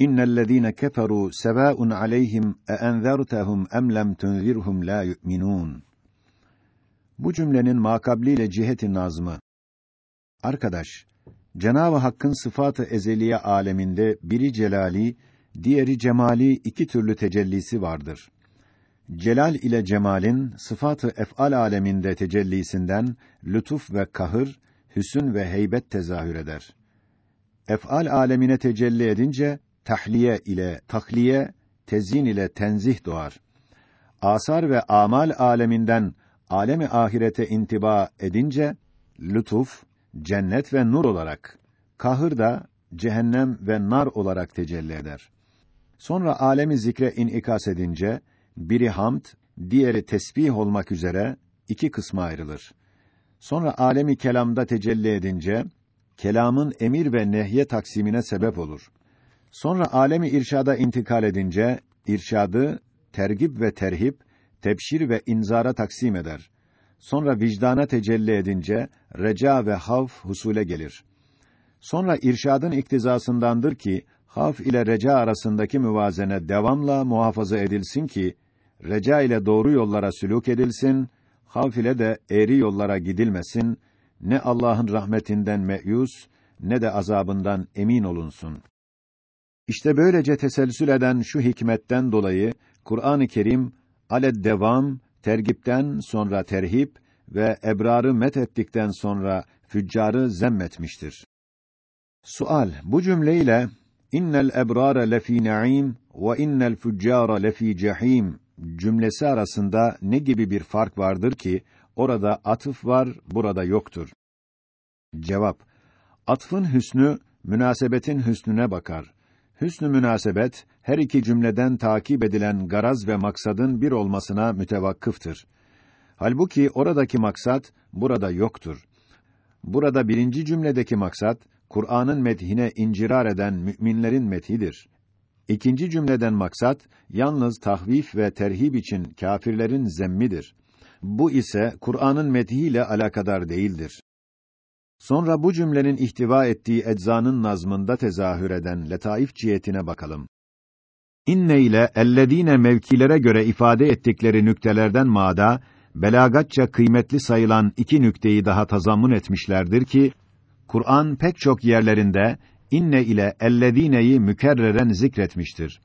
İnnellezîne keferû sevâun aleyhim e enzertehum em lem tunzirhum la yu'minûn. Bu cümlenin makabliyle ciheti nazmı. Arkadaş, Cenab-ı Hakk'ın sıfatı ezeliye aleminde biri celali, diğeri cemali iki türlü tecellisi vardır. Celal ile cemalin sıfatı ef'al aleminde tecellisinden lütuf ve kahır, hüsün ve heybet tezahür eder. Ef'al alemine tecelli edince tahliye ile takliye, tezyin ile tenzih doğar. Asar ve amal aleminden alemi ahirete intiba edince lütuf, cennet ve nur olarak, kahır da cehennem ve nar olarak tecelli eder. Sonra alemi zikre inikas edince biri hamd, diğeri tesbih olmak üzere iki kısma ayrılır. Sonra alemi kelamda tecelli edince kelamın emir ve nehye taksimine sebep olur. Sonra alemi irşada intikal edince irşadı tergib ve terhip, tebşir ve inzara taksim eder. Sonra vicdana tecelli edince reca ve havf husule gelir. Sonra irşadın iktizasındandır ki havf ile reca arasındaki müvazene devamla muhafaza edilsin ki reca ile doğru yollara sülûk edilsin, havf ile de eğri yollara gidilmesin, ne Allah'ın rahmetinden meyus ne de azabından emin olunsun. İşte böylece teselsül eden şu hikmetten dolayı Kur'an-ı Kerim aled devam tergipten sonra terhip ve ebrarı met ettikten sonra füccarı zemmetmiştir. Sual bu cümleyle innel ebrara lefî naîm ve innel füccara lefî cehîm cümlesi arasında ne gibi bir fark vardır ki orada atıf var, burada yoktur? Cevap: Atfın hüsnü münasebetin hüsnüne bakar. Hüsnü münasebet her iki cümleden takip edilen garaz ve maksadın bir olmasına mütevakkıftır. Halbuki oradaki maksat burada yoktur. Burada birinci cümledeki maksat Kur'an'ın methine incirar eden müminlerin methidir. İkinci cümleden maksat yalnız tahvif ve terhib için kâfirlerin zemmidir. Bu ise Kur'an'ın methiyle alakadar değildir. Sonra bu cümlenin ihtiva ettiği eczanın nazmında tezahür eden letaif cihetine bakalım. İnne ile ellezine mevkilere göre ifade ettikleri nüktelerden mada belagatça kıymetli sayılan iki nükteyi daha tazammun etmişlerdir ki Kur'an pek çok yerlerinde inne ile ellezineyi mükerreren zikretmiştir.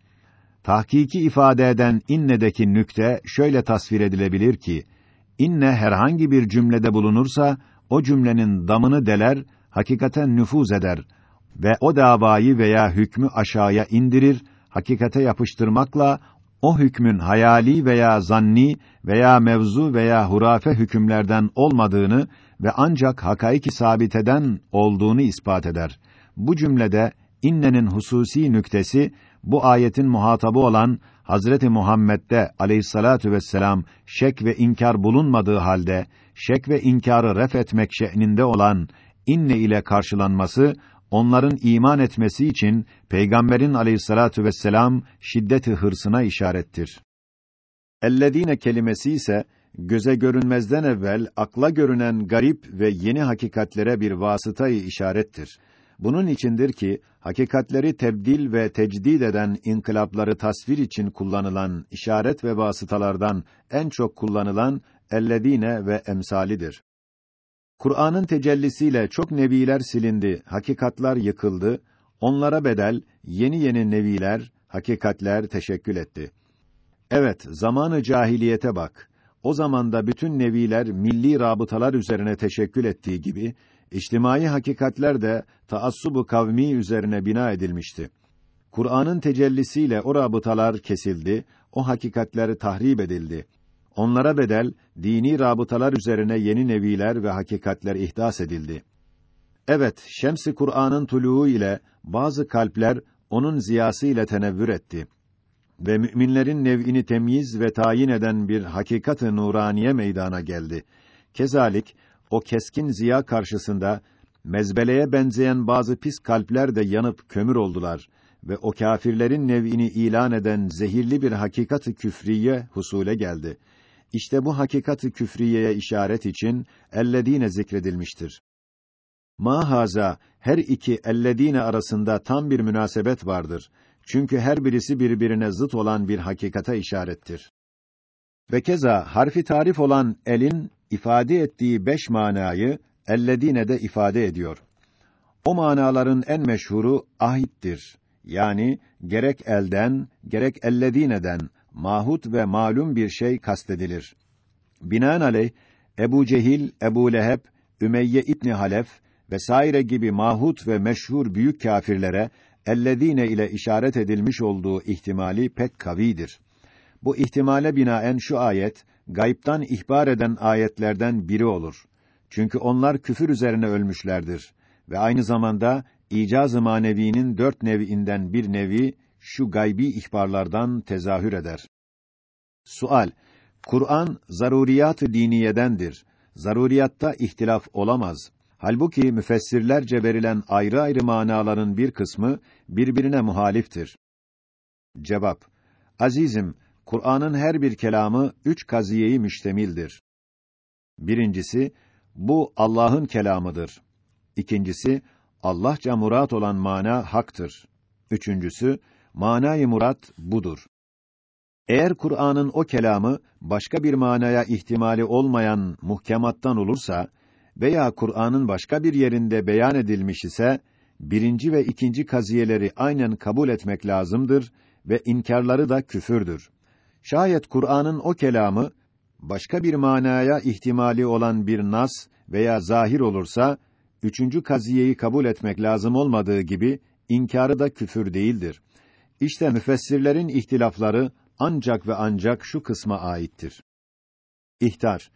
Tahkiki ifade eden innedeki nükte şöyle tasvir edilebilir ki inne herhangi bir cümlede bulunursa o cümlenin damını deler, hakikaten nüfuz eder ve o davayı veya hükmü aşağıya indirir, hakikate yapıştırmakla o hükmün hayali veya zanni veya mevzu veya hurafe hükümlerden olmadığını ve ancak hakaiki sabiteden olduğunu ispat eder. Bu cümlede innenin hususi nüktesi bu ayetin muhatabı olan Hazreti Muhammed'de aleyhissalatu vesselam şek ve inkar bulunmadığı halde şek ve inkarı ref etmek şe'ninde olan inne ile karşılanması onların iman etmesi için Peygamberin aleyhissalatu vesselam şiddeti hırsına işarettir. Ellezine kelimesi ise göze görünmezden evvel akla görünen garip ve yeni hakikatlere bir vasıtayı işarettir. Bunun içindir ki hakikatleri tebdil ve tecdid eden inkılapları tasvir için kullanılan işaret ve vasıtalardan en çok kullanılan ellezine ve emsalidir. Kur'an'ın tecellisiyle çok neviler silindi, hakikatlar yıkıldı, onlara bedel yeni yeni neviler, hakikatler teşekkül etti. Evet, zamanı cahiliyete bak. O zamanda bütün neviler milli rabıtalar üzerine teşekkül ettiği gibi, içtimai hakikatler de taassubu kavmi üzerine bina edilmişti. Kur'an'ın tecellisiyle o rabıtalar kesildi, o hakikatler tahrip edildi. Onlara bedel dini rabıtalar üzerine yeni neviler ve hakikatler ihdas edildi. Evet, Şems-i Kur'an'ın tuluğu ile bazı kalpler onun ziyası ile tenevvür etti ve müminlerin nev'ini temyiz ve tayin eden bir hakikat-ı nuraniye meydana geldi. Kezalik o keskin ziya karşısında mezbeleye benzeyen bazı pis kalpler de yanıp kömür oldular ve o kâfirlerin nev'ini ilan eden zehirli bir hakikat-ı küfriye husule geldi. İşte bu hakikat-ı küfriyeye işaret için ellezine zikredilmiştir. Mahaza her iki ellezine arasında tam bir münasebet vardır. Çünkü her birisi birbirine zıt olan bir hakikate işarettir. Ve keza harfi tarif olan elin ifade ettiği beş manayı ellezine de ifade ediyor. O manaların en meşhuru ahittir. Yani gerek elden, gerek ellezîneden mahut ve malum bir şey kastedilir. Binaenaleyh Ebu Cehil, Ebu Leheb, Ümeyye İbni Halef vesaire gibi mahut ve meşhur büyük kâfirlere ellezîne ile işaret edilmiş olduğu ihtimali pek kavidir. Bu ihtimale binaen şu ayet gayiptan ihbar eden ayetlerden biri olur. Çünkü onlar küfür üzerine ölmüşlerdir ve aynı zamanda icaz-ı manevinin dört neviinden bir nevi şu gaybi ihbarlardan tezahür eder. Sual: Kur'an zaruriyat-ı diniyedendir. Zaruriyatta ihtilaf olamaz. Halbuki müfessirlerce verilen ayrı ayrı manaların bir kısmı birbirine muhaliftir. Cevap: Azizim, Kur'an'ın her bir kelamı üç kaziyeyi müştemildir. Birincisi, bu Allah'ın kelamıdır. İkincisi, Allahça murat olan mana haktır. Üçüncüsü, manayı murat budur. Eğer Kur'an'ın o kelamı başka bir manaya ihtimali olmayan muhkemattan olursa veya Kur'an'ın başka bir yerinde beyan edilmiş ise birinci ve ikinci kaziyeleri aynen kabul etmek lazımdır ve inkarları da küfürdür. Şayet Kur'an'ın o kelamı başka bir manaya ihtimali olan bir nas veya zahir olursa üçüncü kaziyeyi kabul etmek lazım olmadığı gibi inkarı da küfür değildir. İşte müfessirlerin ihtilafları ancak ve ancak şu kısma aittir. İhtar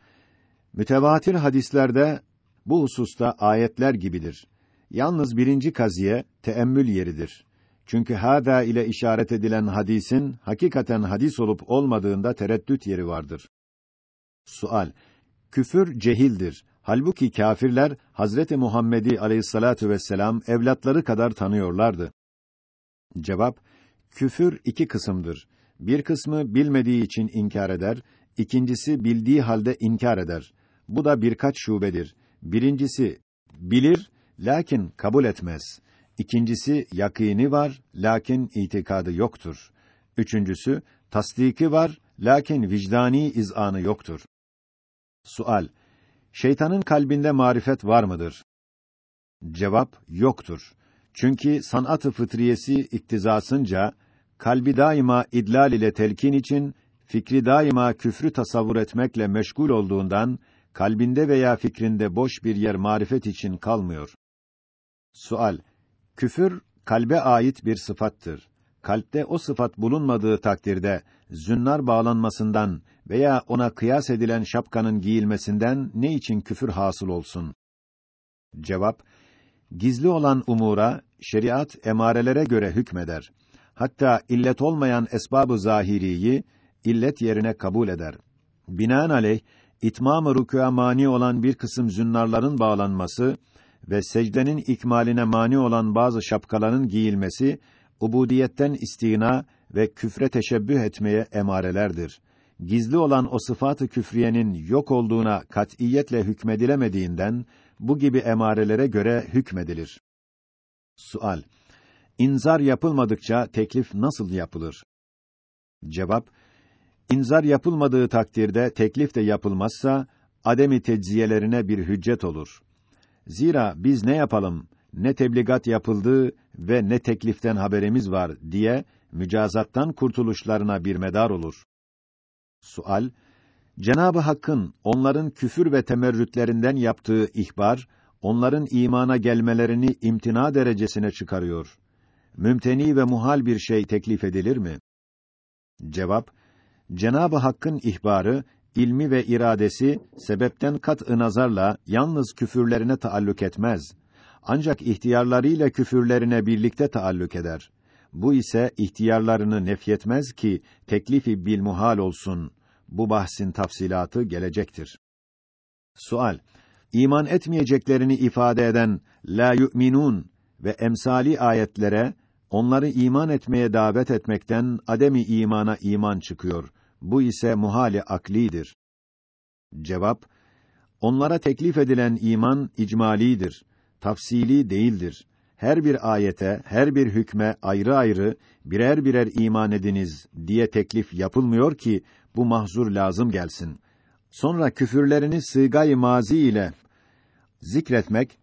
Mütevatir hadislerde bu hususta ayetler gibidir. Yalnız birinci kaziye teemmül yeridir. Çünkü hâdâ ile işaret edilen hadisin hakikaten hadis olup olmadığında tereddüt yeri vardır. Sual: Küfür cehildir. Halbuki kâfirler Hazreti Muhammed'i Aleyhissalatu vesselam evlatları kadar tanıyorlardı. Cevap: Küfür iki kısımdır. Bir kısmı bilmediği için inkar eder, ikincisi bildiği halde inkar eder. Bu da birkaç şubedir. Birincisi bilir lakin kabul etmez. İkincisi yakini var lakin itikadı yoktur. Üçüncüsü tasdiki var lakin vicdani izanı yoktur. Sual: Şeytanın kalbinde marifet var mıdır? Cevap: Yoktur. Çünkü sanat-ı fıtriyesi iktizasınca kalbi daima idlal ile telkin için fikri daima küfrü tasavvur etmekle meşgul olduğundan kalbinde veya fikrinde boş bir yer marifet için kalmıyor. Sual: Küfür kalbe ait bir sıfattır. Kalpte o sıfat bulunmadığı takdirde zünnar bağlanmasından veya ona kıyas edilen şapkanın giyilmesinden ne için küfür hasıl olsun? Cevap: Gizli olan umura şeriat emarelere göre hükmeder. Hatta illet olmayan esbabı zahiriyi illet yerine kabul eder. Binaenaleyh itmam-ı rükûa mani olan bir kısım zünnarların bağlanması ve secdenin ikmaline mani olan bazı şapkaların giyilmesi ubudiyetten istina ve küfre teşebbüh etmeye emarelerdir. Gizli olan o sıfatı küfriyenin yok olduğuna katiyetle hükmedilemediğinden bu gibi emarelere göre hükmedilir. Sual: İnzar yapılmadıkça teklif nasıl yapılır? Cevap: İnzar yapılmadığı takdirde teklif de yapılmazsa ademi tecziyelerine bir hüccet olur. Zira biz ne yapalım, ne tebligat yapıldı ve ne tekliften haberimiz var diye mücazattan kurtuluşlarına bir medar olur. Sual: Cenabı Hakk'ın onların küfür ve temerrütlerinden yaptığı ihbar, onların imana gelmelerini imtina derecesine çıkarıyor. Mümteni ve muhal bir şey teklif edilir mi? Cevap: Cenabı Hakk'ın ihbarı ilmi ve iradesi sebepten kat nazarla yalnız küfürlerine taalluk etmez. Ancak ihtiyarlarıyla küfürlerine birlikte taalluk eder. Bu ise ihtiyarlarını nefyetmez ki teklifi bil muhal olsun. Bu bahsin tafsilatı gelecektir. Sual: İman etmeyeceklerini ifade eden la yu'minun ve emsali ayetlere onları iman etmeye davet etmekten ademi imana iman çıkıyor. Bu ise muhali aklidir. Cevap: Onlara teklif edilen iman icmalidir. tafsili değildir. Her bir ayete, her bir hükme ayrı ayrı birer birer iman ediniz diye teklif yapılmıyor ki bu mahzur lazım gelsin. Sonra küfürlerini sığgay mazi ile zikretmek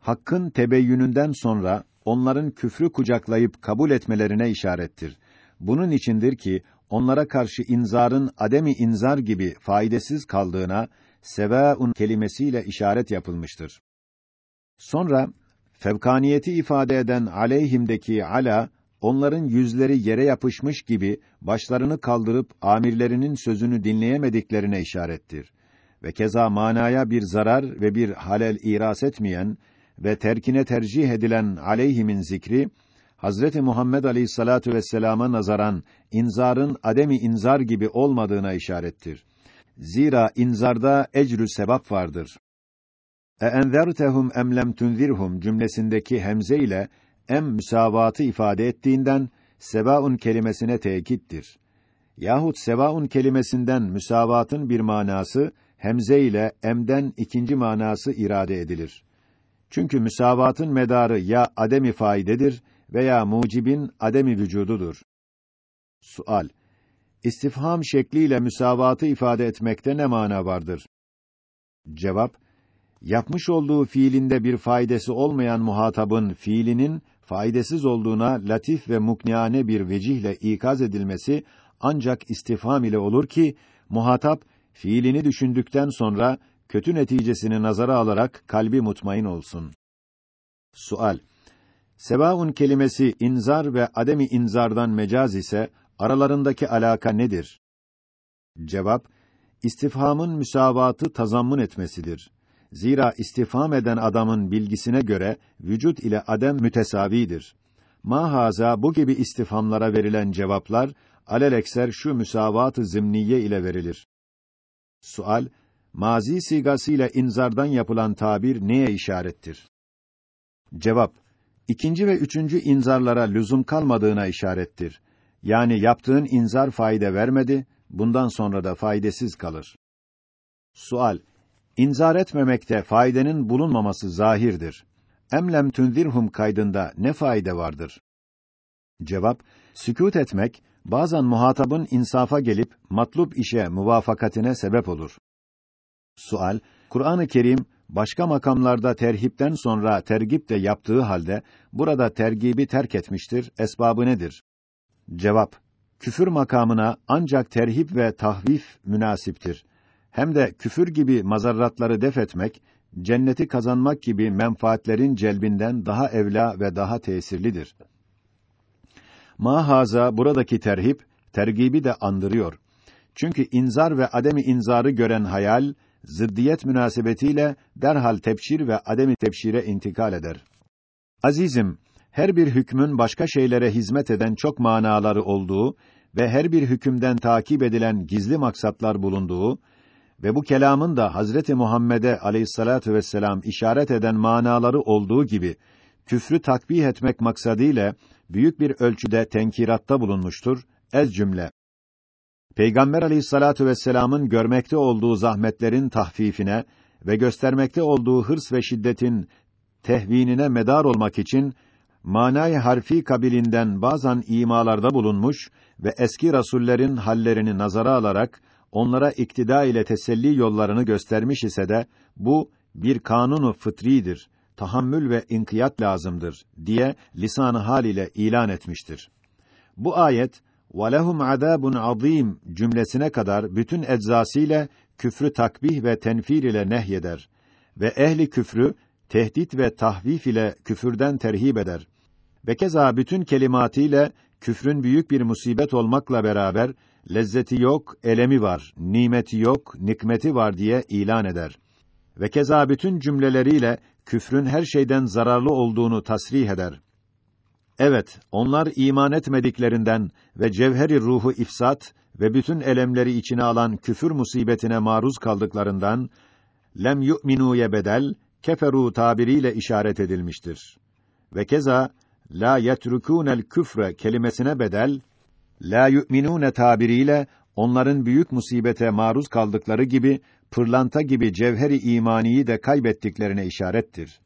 hakkın tebeyyününden sonra onların küfrü kucaklayıp kabul etmelerine işarettir. Bunun içindir ki onlara karşı inzarın ademi inzar gibi faydasız kaldığına sevaun kelimesiyle işaret yapılmıştır. Sonra fevkaniyeti ifade eden aleyhimdeki ala onların yüzleri yere yapışmış gibi başlarını kaldırıp amirlerinin sözünü dinleyemediklerine işarettir. Ve keza manaya bir zarar ve bir halel iras etmeyen ve terkine tercih edilen aleyhimin zikri Hazreti Muhammed Aleyhissalatu vesselam'a nazaran inzarın ademi inzar gibi olmadığına işarettir. Zira inzarda ecrü sevap vardır. E enzertehum em lem tunzirhum cümlesindeki hemze ile em müsavatı ifade ettiğinden sevaun kelimesine tekittir. Yahut sevaun kelimesinden müsavatın bir manası hemze ile emden ikinci manası irade edilir. Çünkü müsavatın medarı ya ademi faydedir veya mucibin ademi vücududur. Sual: İstifham şekliyle müsavatı ifade etmekte ne mana vardır? Cevap: Yapmış olduğu fiilinde bir faydası olmayan muhatabın fiilinin faydasız olduğuna latif ve mukniane bir vecihle ikaz edilmesi ancak istifham ile olur ki muhatap fiilini düşündükten sonra kötü neticesini nazara alarak kalbi mutmain olsun. Sual: Sevaun kelimesi inzar ve ademi inzardan mecaz ise aralarındaki alaka nedir? Cevap: İstifhamın müsavatı tazammun etmesidir. Zira istifham eden adamın bilgisine göre vücut ile adem mütesavidir. Mahaza bu gibi istifhamlara verilen cevaplar alelekser şu müsavat-ı zimniye ile verilir. Sual: Mazi sigasıyla inzardan yapılan tabir neye işarettir? Cevap: İkinci ve üçüncü inzarlara lüzum kalmadığına işarettir. Yani yaptığın inzar fayda vermedi, bundan sonra da faydasız kalır. Sual: İnzar etmemekte faydenin bulunmaması zahirdir. Emlem tünzirhum kaydında ne fayda vardır? Cevap: Sükût etmek bazen muhatabın insafa gelip matlup işe muvafakatine sebep olur. Sual: Kur'an-ı Kerim başka makamlarda terhipten sonra tergip de yaptığı halde burada tergibi terk etmiştir. Esbabı nedir? Cevap: Küfür makamına ancak terhip ve tahvif münasiptir. Hem de küfür gibi mazarratları def etmek, cenneti kazanmak gibi menfaatlerin celbinden daha evla ve daha tesirlidir. Mahaza buradaki terhip, tergibi de andırıyor. Çünkü inzar ve ademi inzarı gören hayal, zıddiyet münasebetiyle derhal tebşir ve ademi tebşire intikal eder. Azizim, her bir hükmün başka şeylere hizmet eden çok manaları olduğu ve her bir hükümden takip edilen gizli maksatlar bulunduğu ve bu kelamın da Hazreti Muhammed'e Aleyhissalatu vesselam işaret eden manaları olduğu gibi küfrü takbih etmek maksadıyla büyük bir ölçüde tenkiratta bulunmuştur. Ez cümle Peygamber Aleyhissalatu vesselam'ın görmekte olduğu zahmetlerin tahfifine ve göstermekte olduğu hırs ve şiddetin tehvinine medar olmak için manay harfi kabilinden bazan imalarda bulunmuş ve eski rasullerin hallerini nazara alarak onlara iktida ile teselli yollarını göstermiş ise de bu bir kanunu fıtridir. Tahammül ve inkiyat lazımdır diye lisan-ı hal ile ilan etmiştir. Bu ayet وَلَهُمْ عَذَابٌ azim cümlesine kadar bütün eczasıyla küfrü takbih ve tenfir ile nehyeder ve ehli küfrü tehdit ve tahvif ile küfürden terhip eder. Ve keza bütün kelimatiyle küfrün büyük bir musibet olmakla beraber lezzeti yok, elemi var, nimeti yok, nikmeti var diye ilan eder. Ve keza bütün cümleleriyle küfrün her şeyden zararlı olduğunu tasrih eder. Evet, onlar iman etmediklerinden ve cevheri ruhu ifsat ve bütün elemleri içine alan küfür musibetine maruz kaldıklarından lem yu'minuye bedel keferu tabiriyle işaret edilmiştir. Ve keza la yetrukunel küfre kelimesine bedel la yu'minune tabiriyle onların büyük musibete maruz kaldıkları gibi pırlanta gibi cevheri imaniyi de kaybettiklerine işarettir.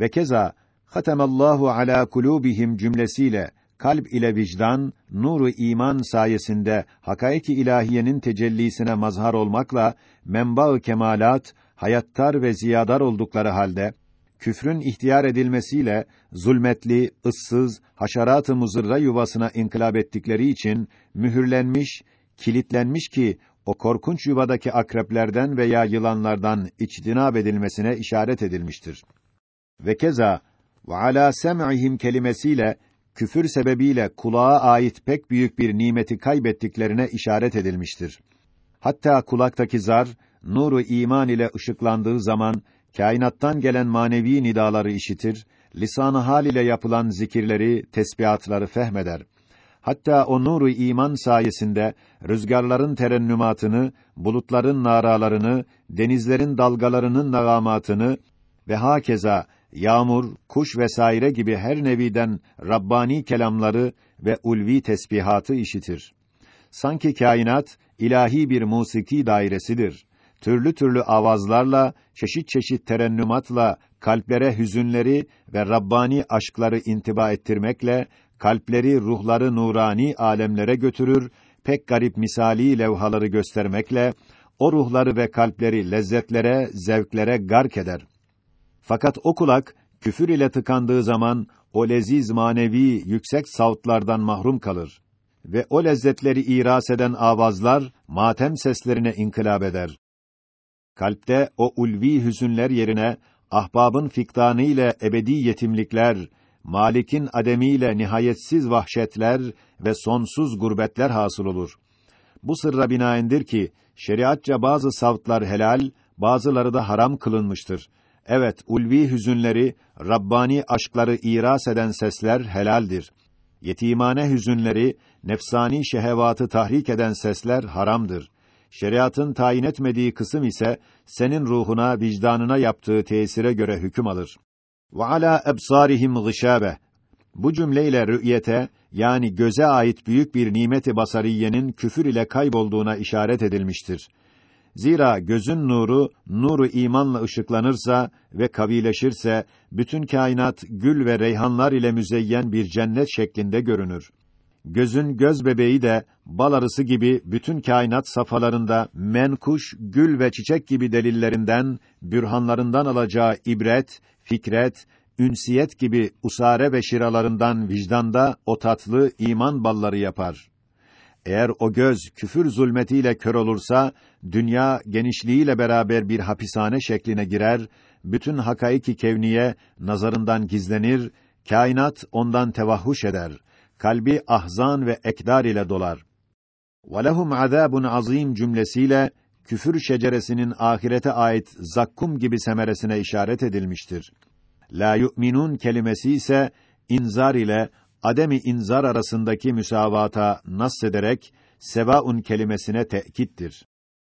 Ve keza Hatemallahu ala kulubihim cümlesiyle kalp ile vicdan nuru iman sayesinde hakaiki ilahiyenin tecellisine mazhar olmakla menba-ı kemalat hayattar ve ziyadar oldukları halde küfrün ihtiyar edilmesiyle zulmetli, ıssız, haşerat-ı muzırra yuvasına inkılap ettikleri için mühürlenmiş, kilitlenmiş ki o korkunç yuvadaki akreplerden veya yılanlardan içtinab edilmesine işaret edilmiştir. Ve keza ve ala sem'ihim kelimesiyle küfür sebebiyle kulağa ait pek büyük bir nimeti kaybettiklerine işaret edilmiştir. Hatta kulaktaki zar nuru iman ile ışıklandığı zaman kainattan gelen manevi nidaları işitir, lisan-ı hal ile yapılan zikirleri, tesbihatları fehmeder. Hatta o nuru iman sayesinde rüzgarların terennümatını, bulutların naralarını, denizlerin dalgalarının nagamatını ve hakeza yağmur, kuş vesaire gibi her neviden rabbani kelamları ve ulvi tesbihatı işitir. Sanki kainat ilahi bir musiki dairesidir. Türlü türlü avazlarla, çeşit çeşit terennümatla kalplere hüzünleri ve rabbani aşkları intiba ettirmekle kalpleri ruhları nurani alemlere götürür, pek garip misali levhaları göstermekle o ruhları ve kalpleri lezzetlere, zevklere gark eder. Fakat o kulak küfür ile tıkandığı zaman o leziz manevi yüksek savtlardan mahrum kalır ve o lezzetleri iras eden avazlar matem seslerine inkılap eder. Kalpte o ulvi hüzünler yerine ahbabın fiktanı ile ebedi yetimlikler, Malik'in ademiyle nihayetsiz vahşetler ve sonsuz gurbetler hasıl olur. Bu sırra binaendir ki şeriatça bazı savtlar helal, bazıları da haram kılınmıştır. Evet, ulvi hüzünleri, Rabbani aşkları iras eden sesler helaldir. Yetimane hüzünleri, nefsani şehevatı tahrik eden sesler haramdır. Şeriatın tayin etmediği kısım ise senin ruhuna, vicdanına yaptığı tesire göre hüküm alır. Ve ala ebsarihim gışabe. Bu cümleyle rü'yete yani göze ait büyük bir nimeti basariyenin küfür ile kaybolduğuna işaret edilmiştir. Zira gözün nuru, nuru imanla ışıklanırsa ve kavileşirse, bütün kainat gül ve reyhanlar ile müzeyyen bir cennet şeklinde görünür. Gözün göz bebeği de bal arısı gibi bütün kainat safhalarında menkuş, gül ve çiçek gibi delillerinden, bürhanlarından alacağı ibret, fikret, ünsiyet gibi usare ve şiralarından vicdanda o tatlı iman balları yapar. Eğer o göz küfür zulmetiyle kör olursa, dünya genişliğiyle beraber bir hapishane şekline girer, bütün hakaiki kevniye nazarından gizlenir, kainat ondan tevahhuş eder, kalbi ahzan ve ekdar ile dolar. وَلَهُمْ عَذَابٌ azim cümlesiyle küfür şeceresinin ahirete ait zakkum gibi semeresine işaret edilmiştir. La yu'minun kelimesi ise inzar ile ademi inzar arasındaki müsavata nas ederek sevaun kelimesine tekittir.